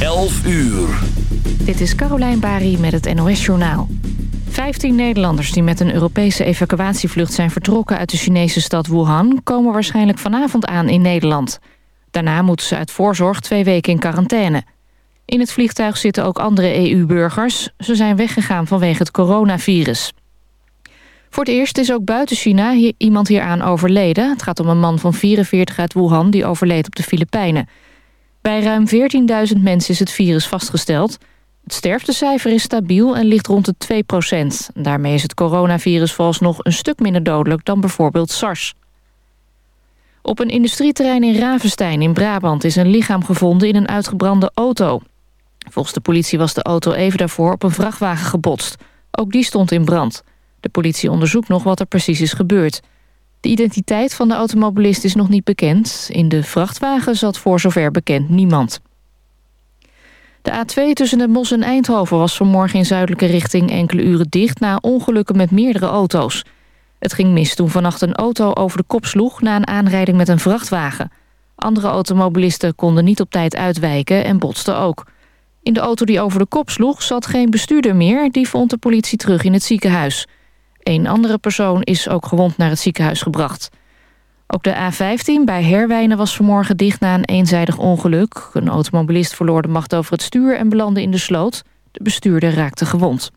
11 uur. Dit is Carolijn Bari met het NOS Journaal. 15 Nederlanders die met een Europese evacuatievlucht zijn vertrokken uit de Chinese stad Wuhan... komen waarschijnlijk vanavond aan in Nederland. Daarna moeten ze uit voorzorg twee weken in quarantaine. In het vliegtuig zitten ook andere EU-burgers. Ze zijn weggegaan vanwege het coronavirus. Voor het eerst is ook buiten China hier iemand hieraan overleden. Het gaat om een man van 44 uit Wuhan die overleed op de Filipijnen. Bij ruim 14.000 mensen is het virus vastgesteld. Het sterftecijfer is stabiel en ligt rond de 2% Daarmee is het coronavirus vooralsnog een stuk minder dodelijk dan bijvoorbeeld SARS. Op een industrieterrein in Ravenstein in Brabant is een lichaam gevonden in een uitgebrande auto. Volgens de politie was de auto even daarvoor op een vrachtwagen gebotst. Ook die stond in brand. De politie onderzoekt nog wat er precies is gebeurd. De identiteit van de automobilist is nog niet bekend. In de vrachtwagen zat voor zover bekend niemand. De A2 tussen de Mos en Eindhoven was vanmorgen in zuidelijke richting enkele uren dicht... na ongelukken met meerdere auto's. Het ging mis toen vannacht een auto over de kop sloeg... na een aanrijding met een vrachtwagen. Andere automobilisten konden niet op tijd uitwijken en botsten ook. In de auto die over de kop sloeg zat geen bestuurder meer... die vond de politie terug in het ziekenhuis... Een andere persoon is ook gewond naar het ziekenhuis gebracht. Ook de A15 bij Herwijnen was vanmorgen dicht na een eenzijdig ongeluk. Een automobilist verloor de macht over het stuur en belandde in de sloot. De bestuurder raakte gewond.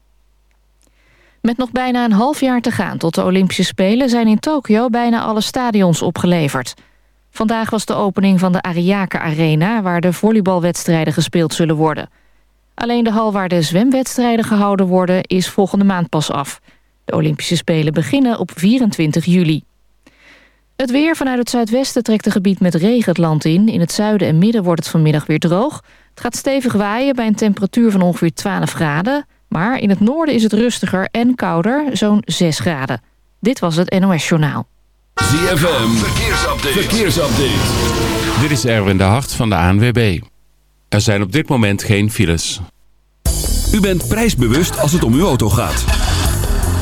Met nog bijna een half jaar te gaan tot de Olympische Spelen... zijn in Tokio bijna alle stadions opgeleverd. Vandaag was de opening van de Ariake Arena... waar de volleybalwedstrijden gespeeld zullen worden. Alleen de hal waar de zwemwedstrijden gehouden worden... is volgende maand pas af. De Olympische Spelen beginnen op 24 juli. Het weer vanuit het zuidwesten trekt een gebied met regen het land in. In het zuiden en midden wordt het vanmiddag weer droog. Het gaat stevig waaien bij een temperatuur van ongeveer 12 graden. Maar in het noorden is het rustiger en kouder, zo'n 6 graden. Dit was het NOS Journaal. ZFM, verkeersupdate. verkeersupdate. Dit is Erwin de Hart van de ANWB. Er zijn op dit moment geen files. U bent prijsbewust als het om uw auto gaat.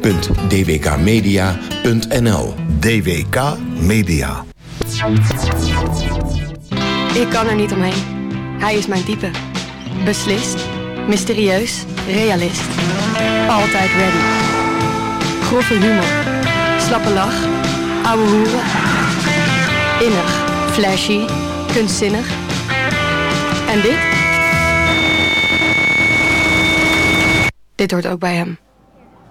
www.dwkmedia.nl DWK Media. Ik kan er niet omheen. Hij is mijn type. Beslist, mysterieus, realist. Altijd ready. Grove humor. Slappe lach. Ouwe hoeren. Innig, flashy, kunstzinnig. En dit? Dit hoort ook bij hem.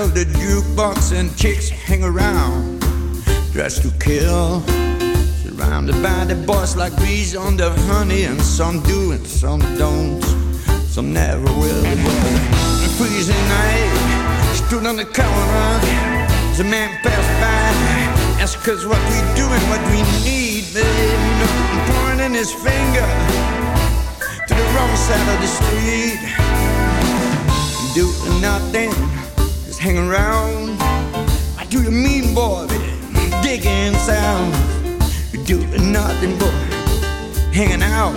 Of the jukebox and chicks hang around. Dressed to kill, Surrounded by the boys like bees on the honey, and some do and some don't. Some never will. A freezing night, stood on the corner. The man passed by, asked us what we do and what we need, babe. You know, pointing his finger to the wrong side of the street. Doing nothing, hang around. What do you mean, boy? Digging sound. You're doing nothing but hanging out.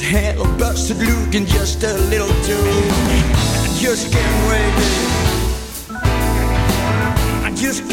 Head all busted looking just a little too. I just can't wait. I just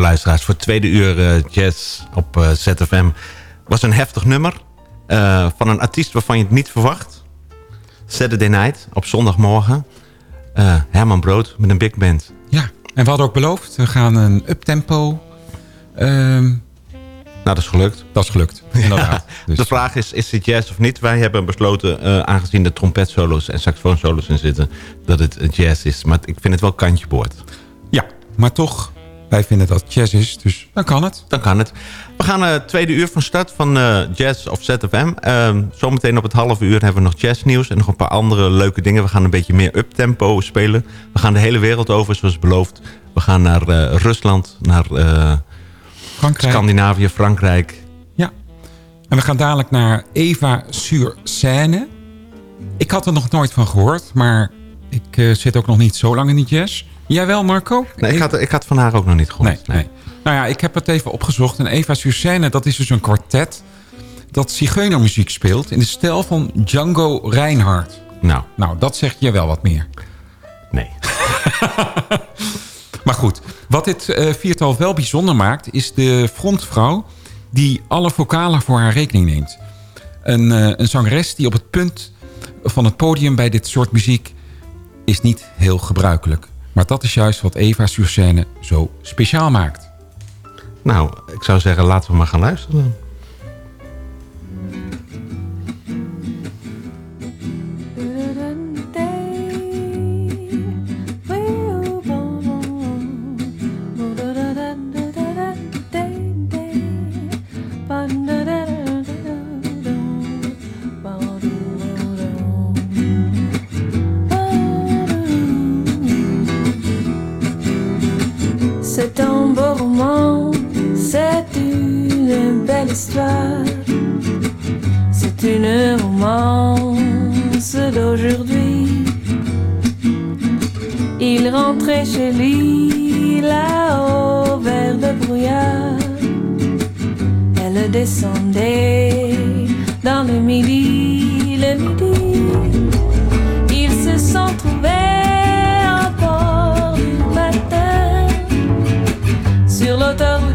lieve luisteraars. Voor het tweede uur eh, jazz op eh, ZFM was een heftig nummer. eh, van een artiest waarvan je het niet verwacht. Saturday Night, op zondagmorgen. Herman Brood met een big band. Ja, en we hadden ook beloofd, we gaan een uptempo. ehm Nou, dat is gelukt. dat is gelukt, inderdaad. Dus, De vraag is, is het jazz of niet? Wij hebben besloten, aangezien er trompetsolo's en saxofoonsolo's in zitten... dat het jazz is. Maar ik vind het wel kantje boord. ja, maar toch, wij vinden dat jazz is, dus dan kan het. Dan kan het. We gaan het tweede uur van start van eh, Jazz of ZFM. Ehm, zometeen op het half uur hebben we nog jazznieuws... en nog een paar andere leuke dingen. We gaan een beetje meer uptempo spelen. We gaan de hele wereld over, zoals beloofd. We gaan naar eh, Rusland, naar eh, Frankrijk. Scandinavië, Frankrijk. Ja. En we gaan dadelijk naar Eva sur Seine. Ik had er nog nooit van gehoord, maar ik eh, zit ook nog niet zo lang in die jazz. Jij wel, Marco? Nee, ik had, ik had van haar ook nog niet gehoord. Nee, nee. Nou ja, ik heb het even opgezocht. En Eva sur Seine, dat is dus een kwartet... dat zigeunermuziek speelt in de stijl van Django Reinhardt. Nou, Nou, dat zegt je wel wat meer. nee. Maar goed, wat dit eh, viertal wel bijzonder maakt... is de frontvrouw die alle vocalen voor haar rekening neemt. Een, eh, een zangeres die op het punt van het podium bij dit soort muziek... is niet heel gebruikelijk. Maar dat is juist wat Eva Sursene zo speciaal maakt. Nou, ik zou zeggen, laten we maar gaan luisteren. C'est une romance d'aujourd'hui. Il rentrait chez lui là-haut vers le brouillard. Elle descendait dans le midi, le midi. Ils se sont trouvés en port du matin sur l'autoroute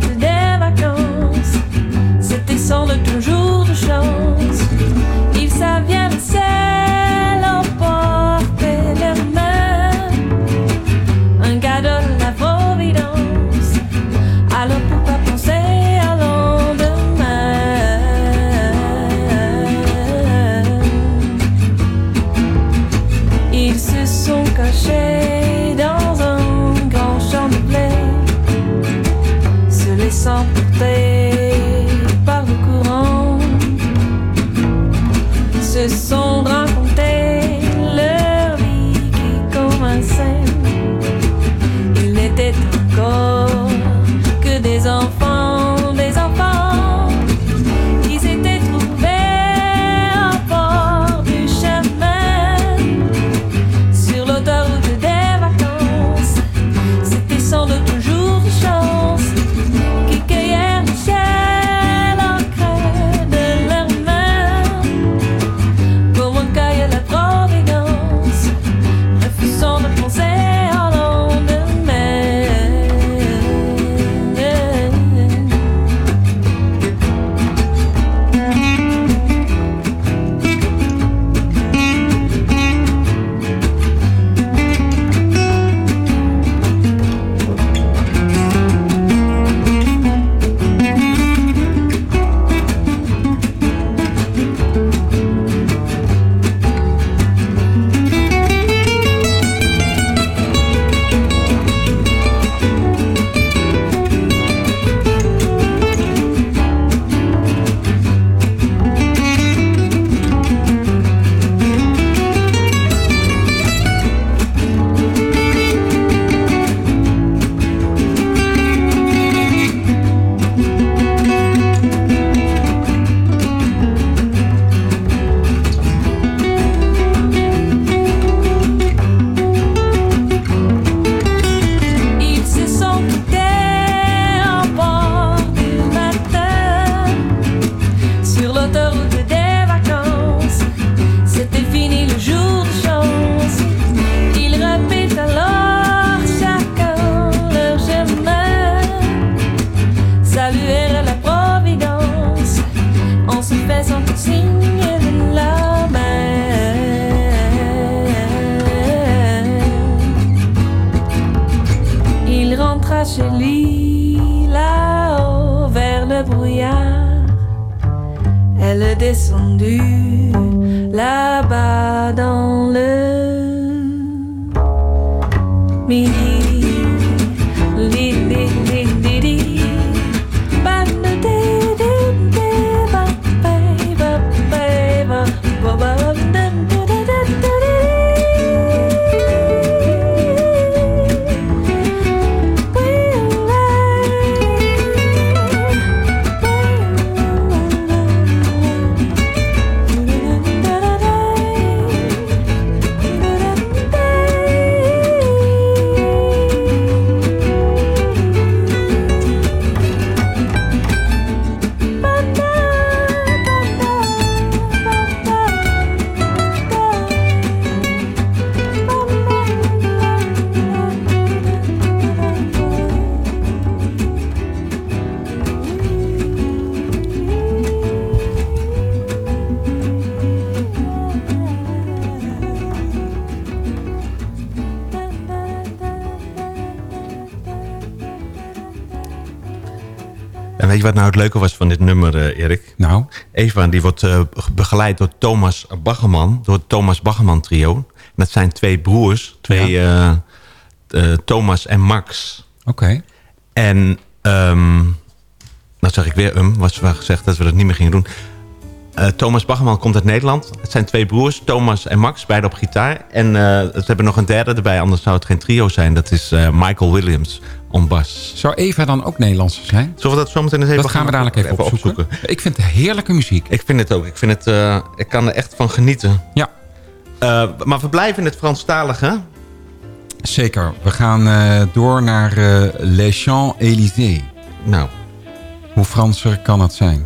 wat nou het leuke was van dit nummer, eh, Erik? Nou? Eva, die wordt eh, begeleid door Thomas Baggerman. Door het Thomas Baggerman trio. En dat zijn twee broers. Twee, eh, Thomas en Max. Oké. En, ehm nou zeg ik weer um, was wel gezegd dat we dat niet meer gingen doen. Eh, Thomas Baggerman komt uit Nederland. Het zijn twee broers, Thomas en Max, beide op gitaar. En eh ze hebben nog een derde erbij, anders zou het geen trio zijn. Dat is eh, Michael Williams on bas. Zou Eva dan ook Nederlands zijn? Zullen we dat zometeen eens even Dat gaan we dadelijk even, opzoeken. Ik vind het heerlijke muziek. Ik vind het ook. Ik, vind het, eh, ik kan er echt van genieten. Ja. Eh, maar we blijven in het Franstalige. Zeker. We gaan eh, door naar eh, Les Champs-Élysées. Nou. Hoe Franser kan het zijn?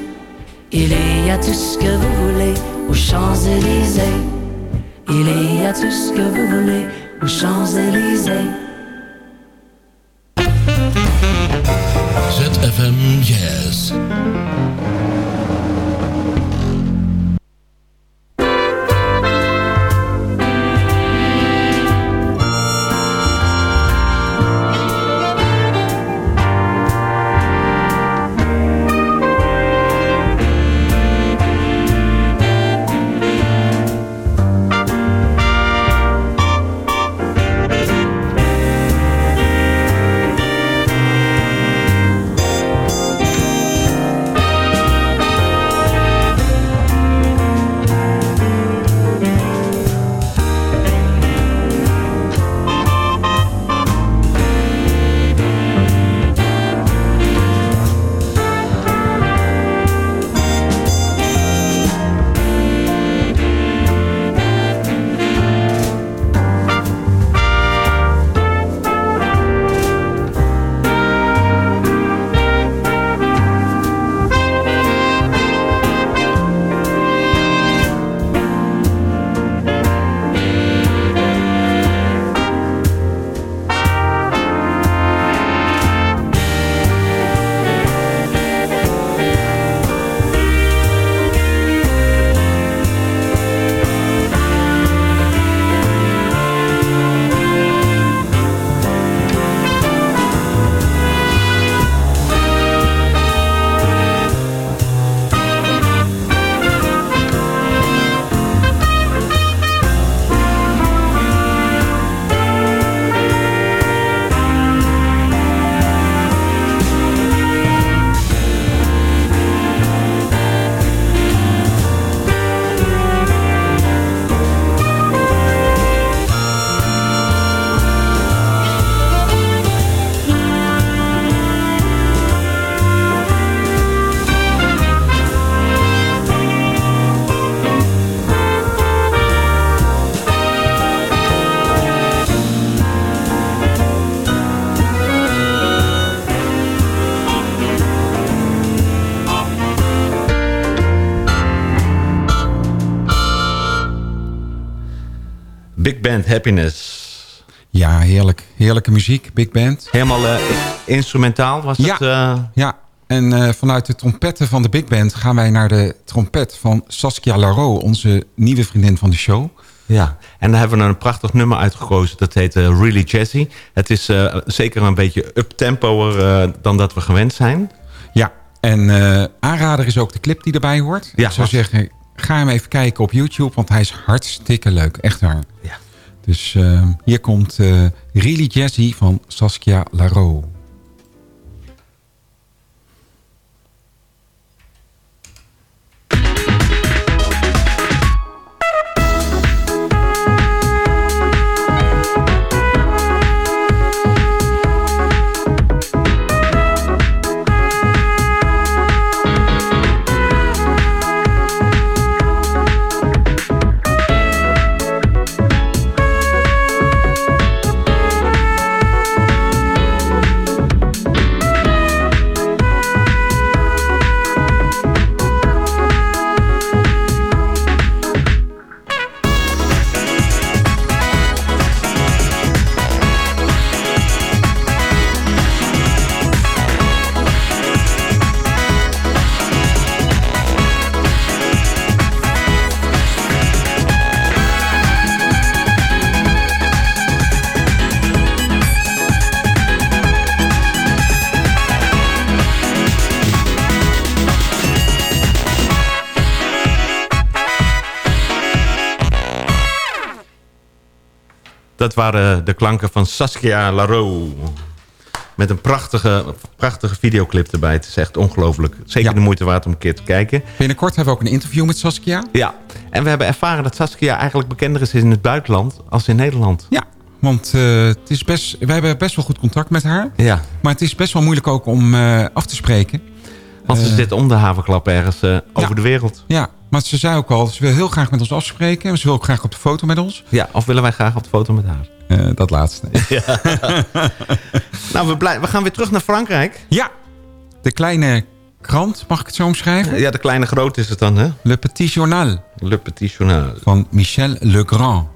Il y a tout ce que vous voulez aux Champs-Élysées. Il y a tout ce que vous voulez aux Champs-Élysées. Band Happiness. Ja, heerlijk. Heerlijke muziek, big band. Helemaal eh, instrumentaal was Ja. het? eh, Ja, en eh, vanuit de trompetten van de big band gaan wij naar de trompet van Saskia Laro, onze nieuwe vriendin van de show. Ja, en daar hebben we een prachtig nummer uitgekozen. Dat heet Really Jazzy. Het is zeker een beetje up-tempoer dan dat we gewend zijn. Ja, en aanrader is ook de clip die erbij hoort. Ja, Ik zou was- zeggen, ga hem even kijken op YouTube, want hij is hartstikke leuk. Echt waar. Ja. Dus eh, hier komt eh Really Jazzy van Saskia Laro. Dat waren de klanken van Saskia Laro. Met een prachtige, prachtige videoclip erbij. Het is echt ongelooflijk. Zeker de moeite waard om een keer te kijken. Binnenkort hebben we ook een interview met Saskia. Ja, en we hebben ervaren dat Saskia eigenlijk bekender is in het buitenland als in Nederland. Ja, want eh, het is best, wij hebben best wel goed contact met haar. Ja. Maar het is best wel moeilijk ook om eh, af te spreken. Want ze Eh, zit om de havenklap ergens eh, over de wereld. Ja, maar ze zei ook al, ze wil heel graag met ons afspreken. En ze wil ook graag op de foto met ons. Ja, of willen wij graag op de foto met haar? Eh, dat laatste. Nou, we, we gaan weer terug naar Frankrijk. Ja, de kleine krant, mag ik het zo omschrijven? Ja, de kleine groot is het dan, hè? Le Petit Journal. Le Petit Journal. Van Michel Legrand.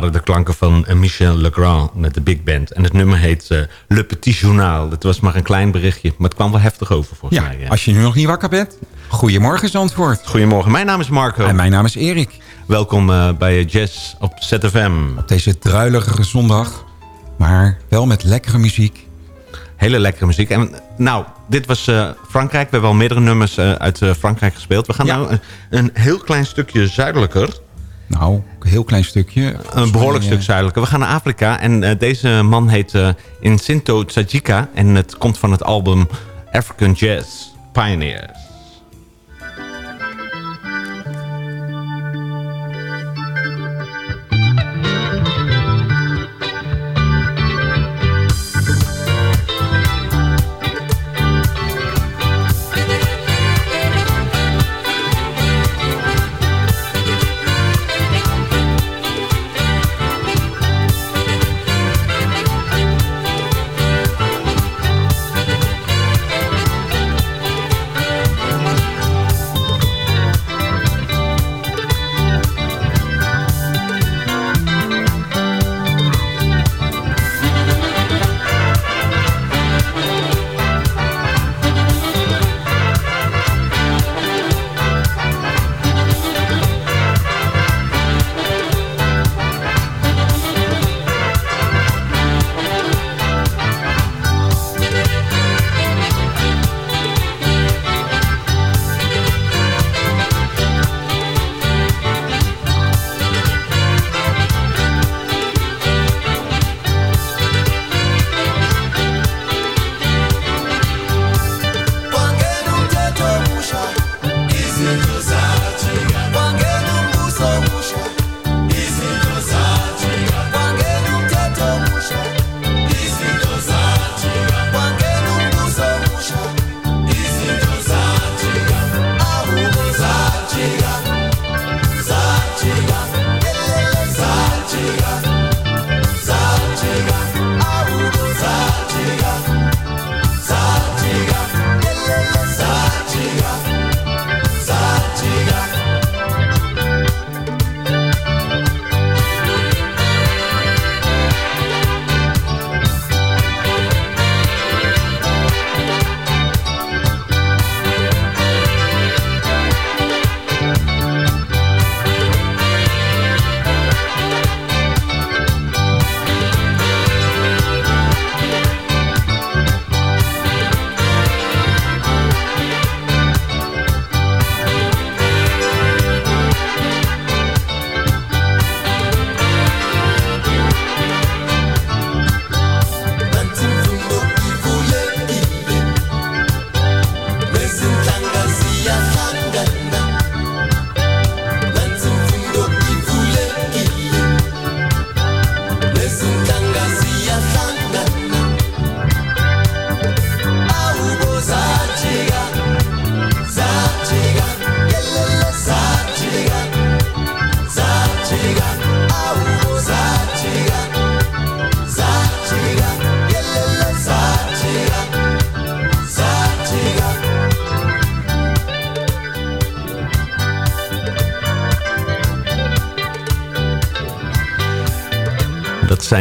Waren de klanken van eh, Michel Legrand met de big band. En het nummer heet eh, Le Petit Journal. Dat was maar een klein berichtje, maar het kwam wel heftig over volgens Ja, mij. ja. als je nu nog niet wakker bent. Goedemorgen Zandvoort. Goedemorgen, mijn naam is Marco. En mijn naam is Erik. Welkom eh, bij Jazz op ZFM. Op deze druilige zondag. Maar wel met lekkere muziek. Hele lekkere muziek. En nou, dit was Frankrijk. We hebben al meerdere nummers uit Frankrijk gespeeld. We gaan Ja. nou een, een heel klein stukje zuidelijker. Nou, een heel klein stukje. Een behoorlijk stuk zuidelijker. We gaan naar Afrika. En eh, deze man heet eh Insinto Tsajika. En het komt van het album African Jazz Pioneers.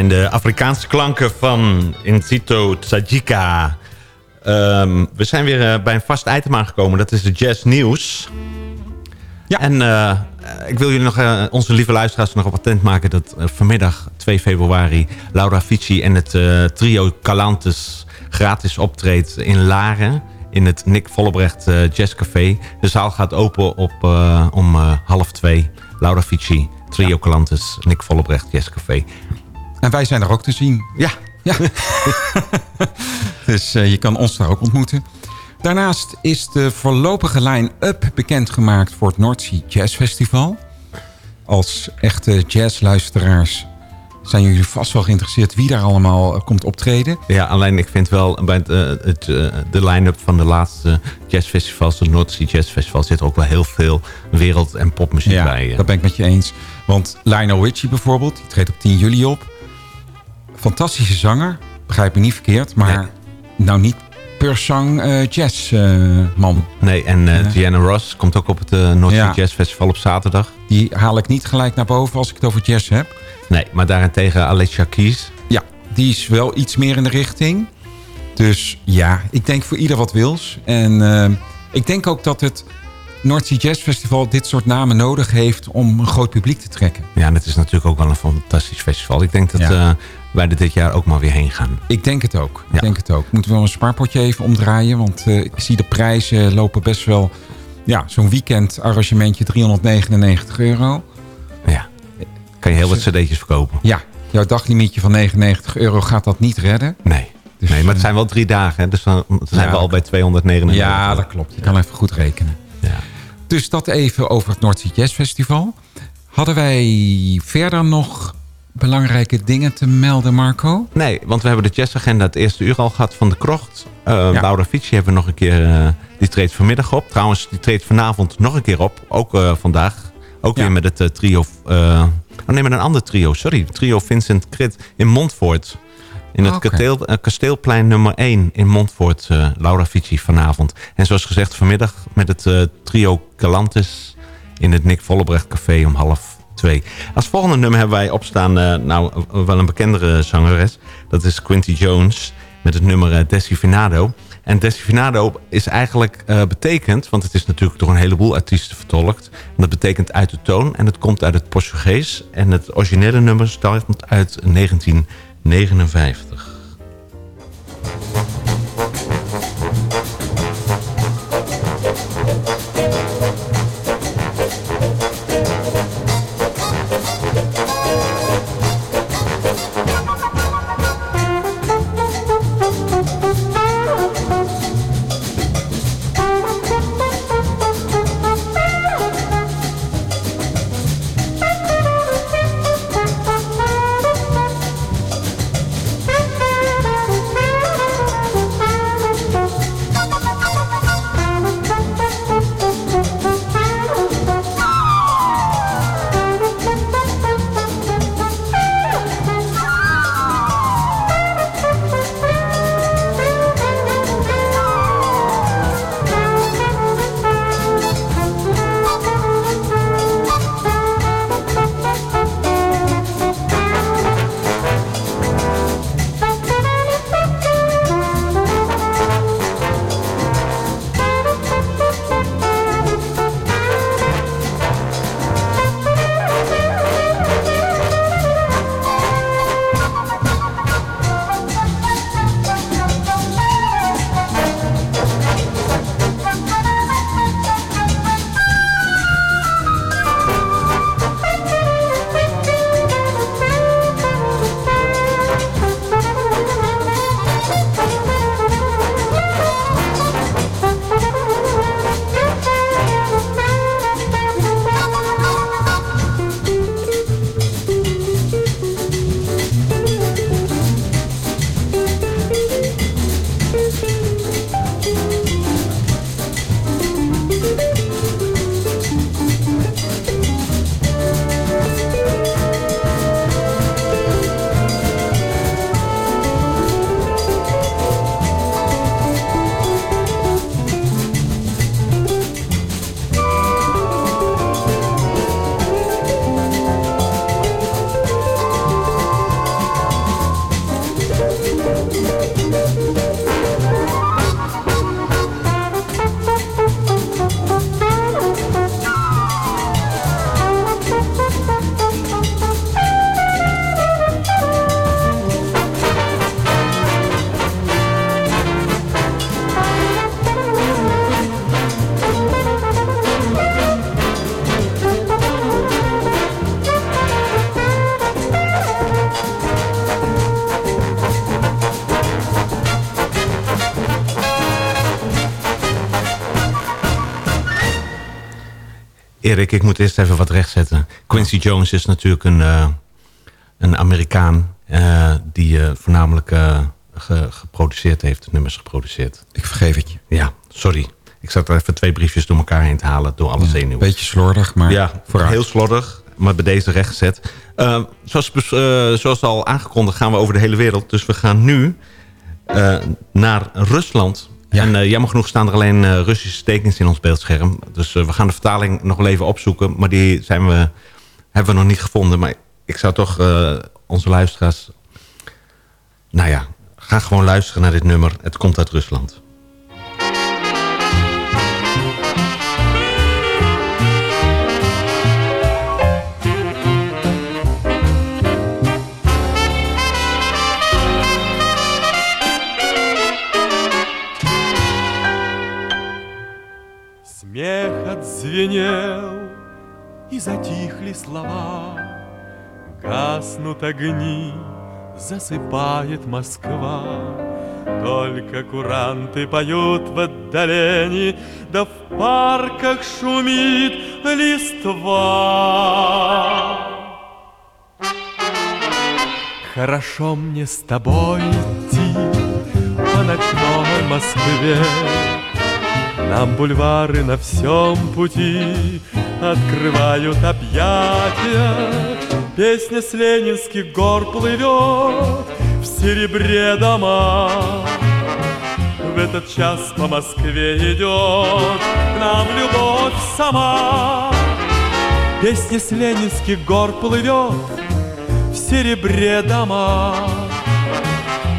Zijn de Afrikaanse klanken van Incito Tsajika. Ehm, we zijn weer eh, bij een vast item aangekomen. Dat is de Jazz Nieuws. Ja. En eh, ik wil jullie nog, eh, onze lieve luisteraars nog op attent maken... dat vanmiddag 2 februari Laura Fici en het trio Calantes... gratis optreedt in Laren in het Nick Vollebrecht eh, Jazzcafé. De zaal gaat open op, om half twee. Laura Fici, trio Calantes, Nick Vollebrecht Jazzcafé. En wij zijn er ook te zien. Ja. ja. dus eh, je kan ons daar ook ontmoeten. Daarnaast is de voorlopige line-up bekendgemaakt voor het Noordzee Jazz Festival. Als echte jazzluisteraars zijn jullie vast wel geïnteresseerd wie daar allemaal eh, komt optreden. Ja, alleen ik vind wel bij het, eh, het, eh, de line-up van de laatste jazzfestivals, de North Sea Jazz Festival, zit er ook wel heel veel wereld- en popmuziek Ja, bij. eh. dat ben ik met je eens. Want Lionel Richie bijvoorbeeld, die treedt op 10 juli op. Fantastische zanger, begrijp me niet verkeerd, maar nou niet per zang eh jazzman. Nee, en eh Ja. Diana Ross komt ook op het eh North Ja. Jazz Festival op zaterdag. Die haal ik niet gelijk naar boven als ik het over jazz heb. Nee, maar daarentegen Alicia Keys. Ja, die is wel iets meer in de richting. Dus ja, ik denk voor ieder wat wils. En eh, ik denk ook dat het North Sea Jazz Festival dit soort namen nodig heeft om een groot publiek te trekken. Ja, en het is natuurlijk ook wel een fantastisch festival. Ik denk dat Ja. Eh, wij er dit jaar ook maar weer heen gaan. Ik denk het ook. Ik denk het ook. Moeten we wel een spaarpotje even omdraaien. Want eh, ik zie de prijzen lopen best wel... Ja, zo'n weekend arrangementje 399 euro. Ja, kan je heel wat cd'tjes verkopen. Ja, jouw daglimietje van 99 euro gaat dat niet redden. Nee. nee, maar het zijn wel drie dagen. Hè? Dus dan zijn Ja, we al bij 299. Ja, dat klopt. Je kan even goed rekenen. Ja. Dus dat even over het Sea Jazz Festival. Hadden wij verder nog belangrijke dingen te melden, Marco? Nee, want we hebben de jazzagenda het eerste uur al gehad van de krocht. Eh, Ja. Laura Fici hebben we nog een keer... eh, die treedt vanmiddag op. Trouwens, die treedt vanavond nog een keer op. Ook eh, vandaag. Ook weer met het eh, trio... eh, oh nee, met een ander trio. Sorry. Trio Vincent Krit in Montfort. In het Oké. kasteel, eh, kasteelplein nummer 1 in Montfort. eh, Laura Fici vanavond. En zoals gezegd vanmiddag met het eh, trio Galantis... in het Nick Vollebrecht Café om half Als volgende nummer hebben wij opstaan... eh, nou, wel een bekendere zangeres. Dat is Quincy Jones met het nummer eh, Desifinado. En Desifinado is eigenlijk eh, betekend... want het is natuurlijk door een heleboel artiesten vertolkt. Dat betekent uit de toon en het komt uit het Portugees. En het originele nummer stamt uit 1959. Erik, ik moet eerst even wat rechtzetten. Quincy Jones is natuurlijk een, eh, een Amerikaan... eh, die eh, voornamelijk ge- geproduceerd heeft, nummers geproduceerd. Ik vergeef het je. Ja, sorry. Ik zat er even twee briefjes door elkaar heen te halen door alle zenuwen. Beetje slordig, maar Ja, vooruit. heel slordig, maar bij deze rechtgezet. Zoals, zoals al aangekondigd gaan we over de hele wereld. Dus we gaan nu naar Rusland. En eh, jammer genoeg staan er alleen eh, Russische tekens in ons beeldscherm. Dus eh, we gaan de vertaling nog wel even opzoeken. Maar die zijn we, hebben we nog niet gevonden. Maar ik zou toch onze luisteraars... Nou ja, ga gewoon luisteren naar dit nummer. Het komt uit Rusland. Смех отзвенел, и затихли слова. Гаснут огни, засыпает Москва. Только куранты поют в отдалении, Да в парках шумит листва. Хорошо мне с тобой идти по ночной Москве, нам бульвары на всем пути Открывают объятия. Песня с ленинских гор плывет В серебре дома. В этот час по Москве идет К нам любовь сама. Песня с ленинских гор плывет В серебре дома.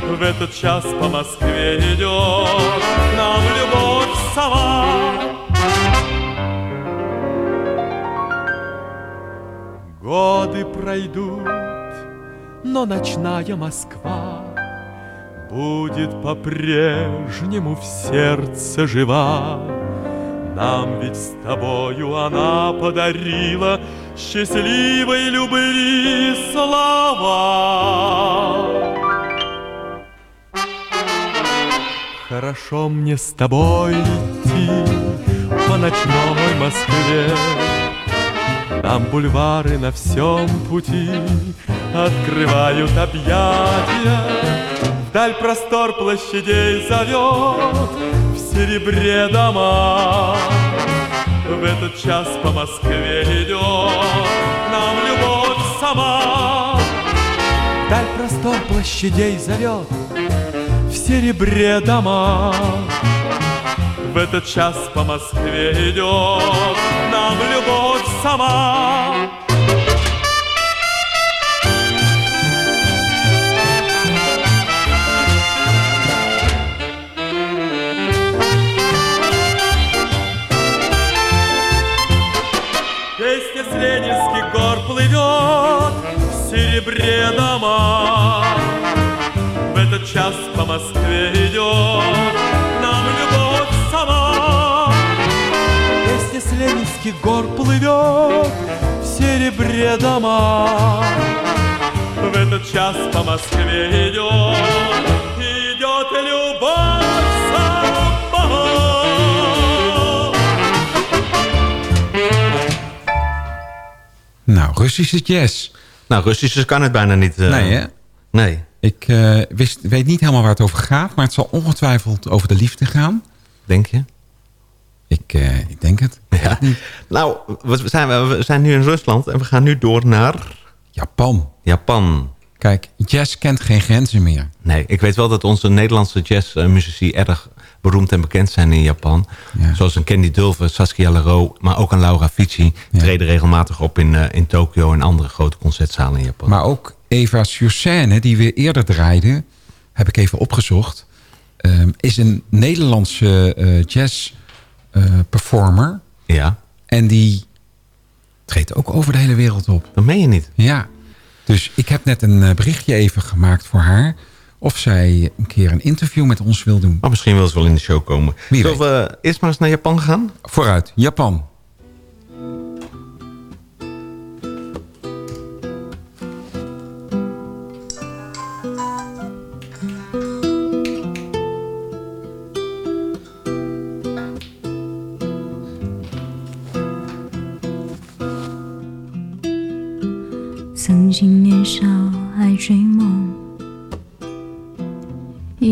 В этот час по Москве идет к нам любовь сама. Годы пройдут, но ночная Москва Будет по-прежнему в сердце жива. Нам ведь с тобою она подарила Счастливой любви слова. Хорошо мне с тобой идти по ночной Москве. Нам бульвары на всем пути открывают объятия. Вдаль простор площадей зовет в серебре дома. В этот час по Москве идет нам любовь сама. Вдаль простор площадей зовет серебре дома. В этот час по Москве идет нам любовь сама. Песня с ленинских гор плывет в серебре дома. В этот час по Москве идет нам любовь сама. Песня с ленинских гор плывет в серебре дома. В этот час по Москве идет, идет любовь сама. Nou, Russische jazz. Nou, Russisch kan het bijna niet. eh. nee, hè? Nee. Ik eh, wist, weet niet helemaal waar het over gaat, maar het zal ongetwijfeld over de liefde gaan. Denk je? Ik, eh, ik denk het. Ja. Nou, we zijn, we zijn nu in Rusland en we gaan nu door naar... Japan. Japan. Kijk, jazz kent geen grenzen meer. Nee, ik weet wel dat onze Nederlandse jazzmuzici erg beroemd en bekend zijn in Japan. Zoals een Candy Dulfer, Saskia Leroux, maar ook een Laura Fici. Treden regelmatig op in, eh, in Tokio en andere grote concertzalen in Japan. Maar ook Eva Sursene, die we eerder draaiden, heb ik even opgezocht, ehm, is een Nederlandse eh, jazz eh, performer. Ja. En die treedt ook over de hele wereld op. Dat meen je niet? Ja. Dus ik heb net een eh, berichtje even gemaakt voor haar. Of zij een keer een interview met ons wil doen. Maar misschien wil ze wel in de show komen. Wie Zullen we eerst maar eens naar Japan gaan? Vooruit, Japan.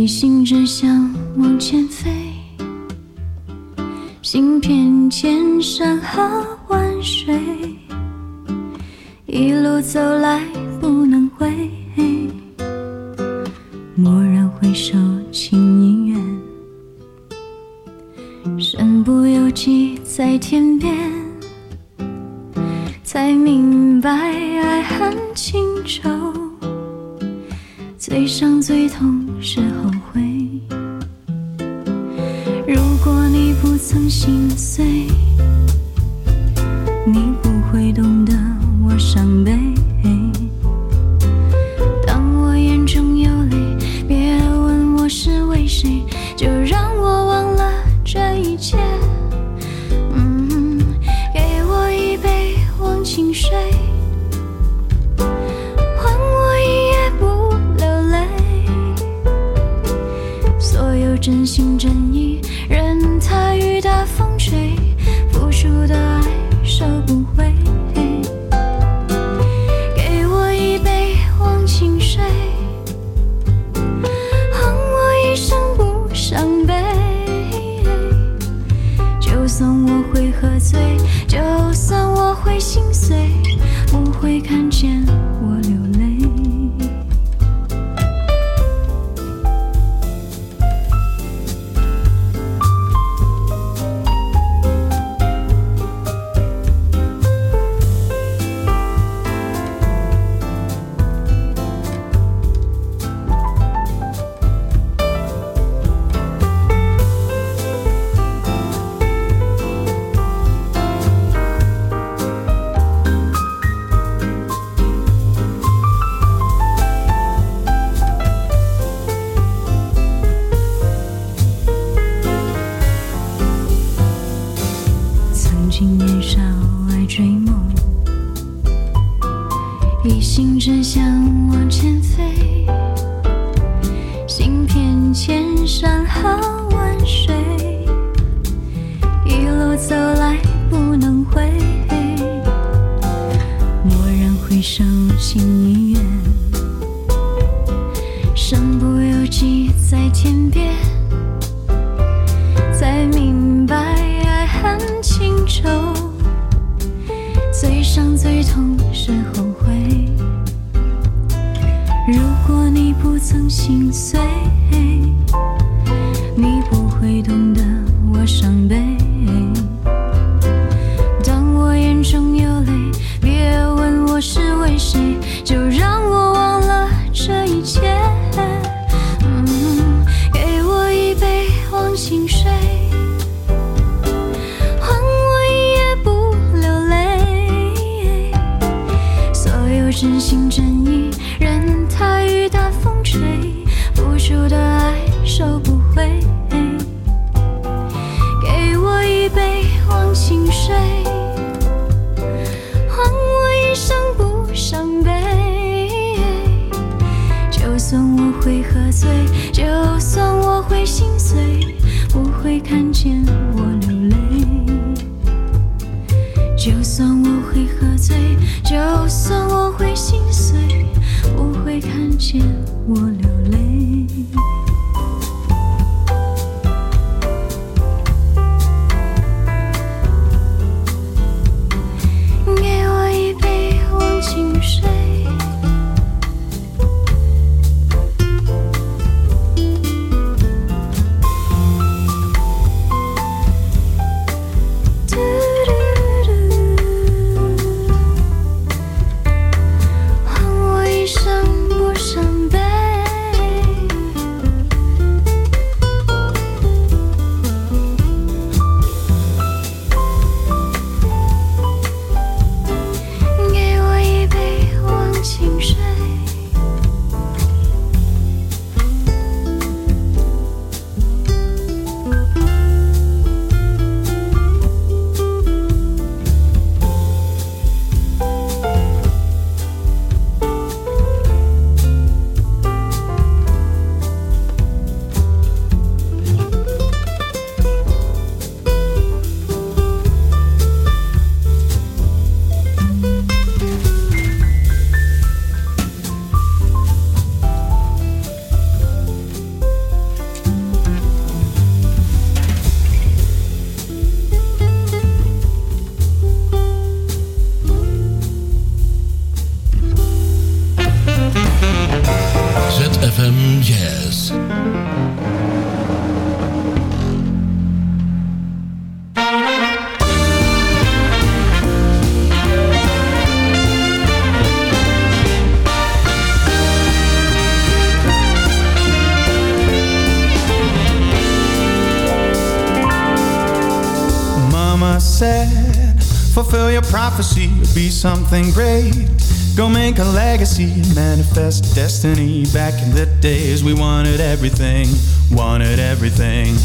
一心只想往前飞。行遍千山和万水一路走来不能回。蓦然回首情已远。身不由己在天边才明白爱恨情仇。悲伤最痛是后悔如果你不曾心碎你不记在天边，才明白爱恨情仇，最伤最痛是后悔。如果你不曾心碎。Prophecy, be something great. Go make a legacy, manifest destiny. Back in the days, we wanted everything, wanted everything.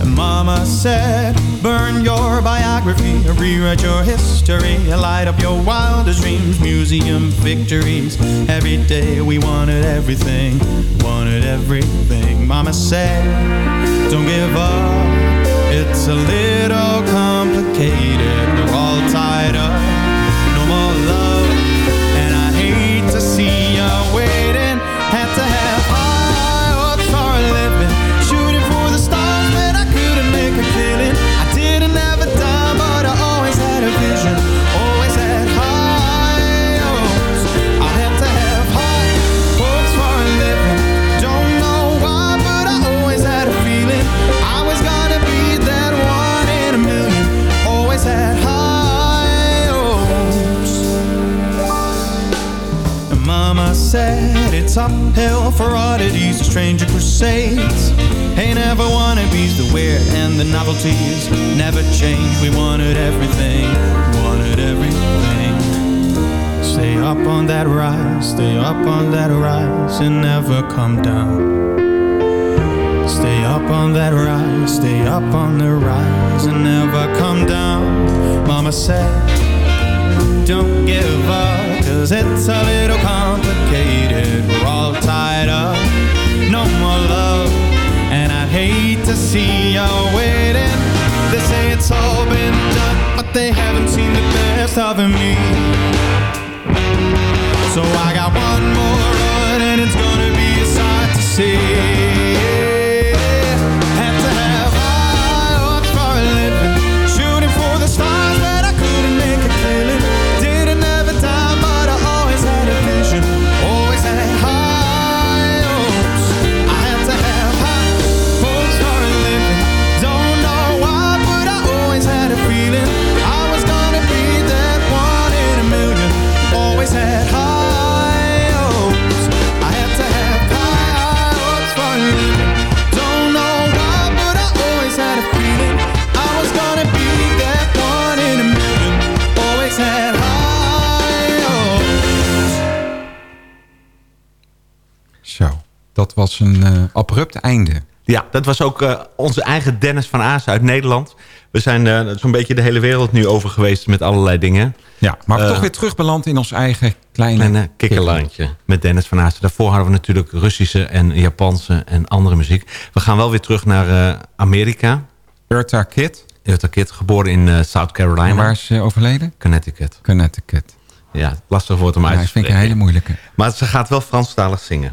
And Mama said, burn your biography, rewrite your history, light up your wildest dreams, museum victories. Every day we wanted everything, wanted everything. Mama said, don't give up. It's a little complicated all tied up. Uphill for oddities, stranger crusades. Ain't never wannabes, the weird and the novelties never change. We wanted everything, wanted everything. Stay up on that rise, stay up on that rise, and never come down. Stay up on that rise, stay up on the rise, and never come down. Mama said, don't give up, cause it's a little complicated. We're all tied up, no more love, and I'd hate to see you waiting. They say it's all been done, but they haven't seen the best of me. So I got one more run, and it's gonna be a sight to see. Dat was een eh, abrupt einde. Ja, dat was ook eh, onze eigen Dennis van Aas uit Nederland. We zijn eh, zo'n beetje de hele wereld nu over geweest met allerlei dingen. Ja, maar toch weer terugbeland in ons eigen kleine, kleine kikkerlandje met Dennis van Aas. Daarvoor hadden we natuurlijk Russische en Japanse en andere muziek. We gaan wel weer terug naar Amerika. Eartha Kitt. Eartha Kitt, geboren in South Carolina. En waar is ze overleden? Connecticut. Connecticut. Ja, lastig woord om Ja, uit te dat vind ik spreken. een hele moeilijke. Maar ze gaat wel Franstalig zingen.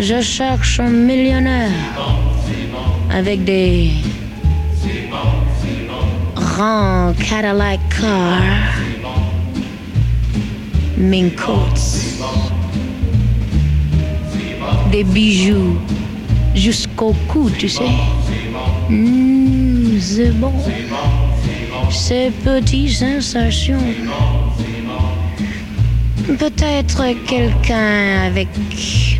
Je cherche un millionnaire avec des grands Cadillac cars, mink coats, des bijoux jusqu'au cou, tu sais. Mmh, c'est bon. Ces petites sensations. Peut-être quelqu'un avec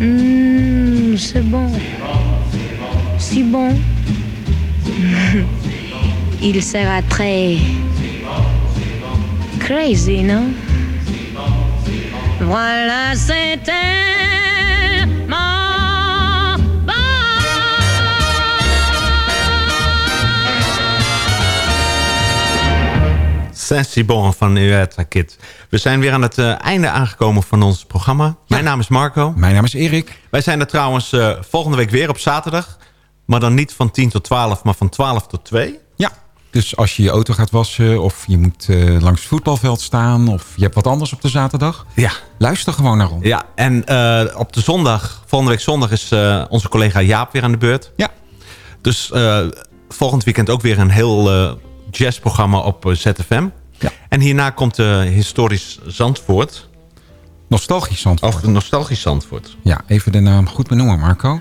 Hmm, c'est bon, si bon. Il sera très crazy, non? Voilà, c'est tellement Sassy Bon van Ueta Kid. We zijn weer aan het eh, einde aangekomen van ons programma. Mijn naam is Marco. Mijn naam is Erik. Wij zijn er trouwens eh, volgende week weer op zaterdag. Maar dan niet van 10 tot 12, maar van 12 tot 2. Ja, dus als je je auto gaat wassen... of je moet eh, langs het voetbalveld staan... of je hebt wat anders op de zaterdag... Ja. luister gewoon naar ons. Ja, en eh, op de zondag, volgende week zondag... is onze collega Jaap weer aan de beurt. Ja. Dus volgend weekend ook weer een heel jazzprogramma op ZFM. Ja. En hierna komt historisch Zandvoort. Nostalgisch Zandvoort. Of nostalgisch Zandvoort. Ja, even de naam goed benoemen, Marco.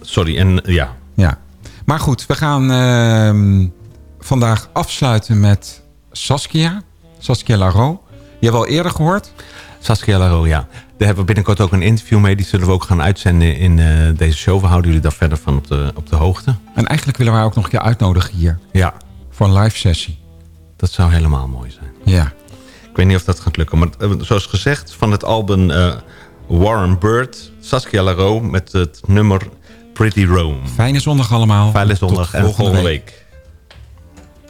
Sorry, en eh, ja. Ja. Maar goed, we gaan ehm, vandaag afsluiten met Saskia. Saskia Laro. Je hebt al eerder gehoord. Saskia Laro, ja. Daar hebben we binnenkort ook een interview mee. Die zullen we ook gaan uitzenden in eh, deze show. We houden jullie daar verder van op de, op de hoogte. En eigenlijk willen wij ook nog een keer uitnodigen hier. Ja. Voor een live sessie. Dat zou helemaal mooi zijn. Ja. Ik weet niet of dat gaat lukken. Maar eh, zoals gezegd, van het album eh, Warren Bird... Saskia Laro met het nummer Pretty Rome. Fijne zondag allemaal. Fijne zondag Tot en volgende volgende week.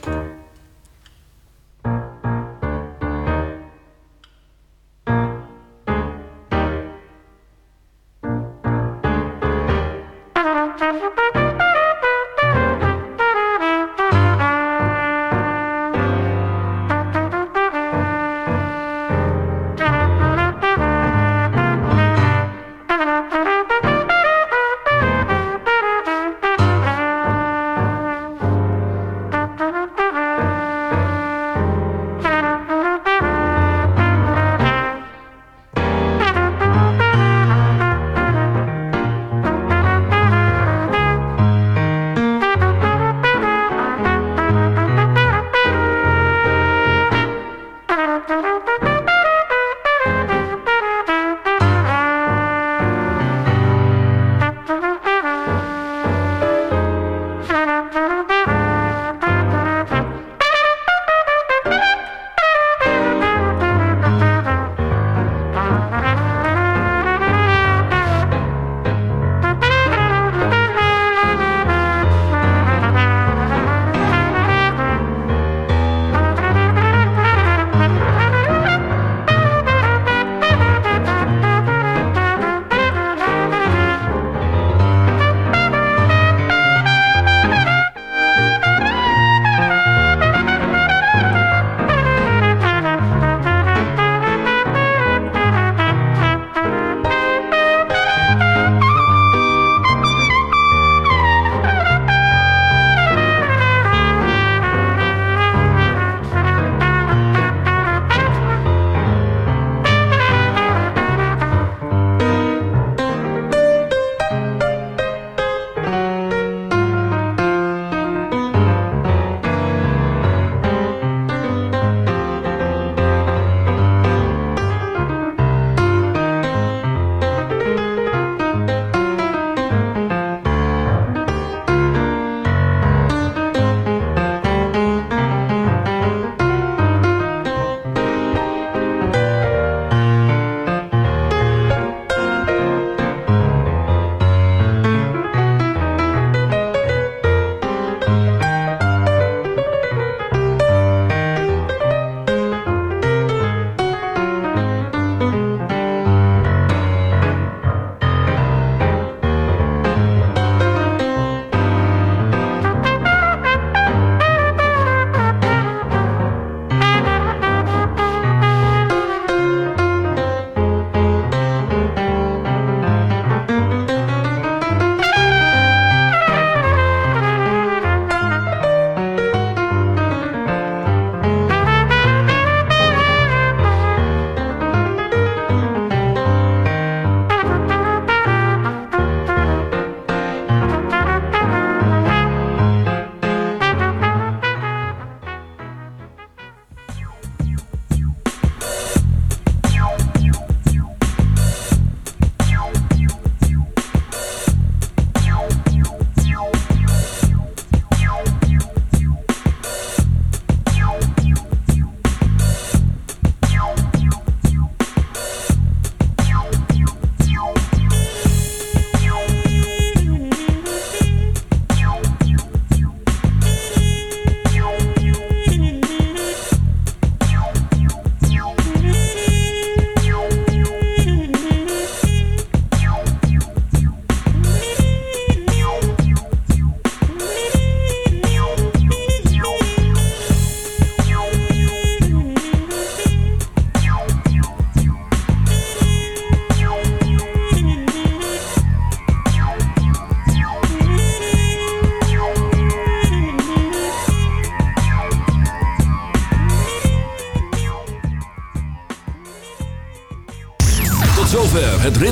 week.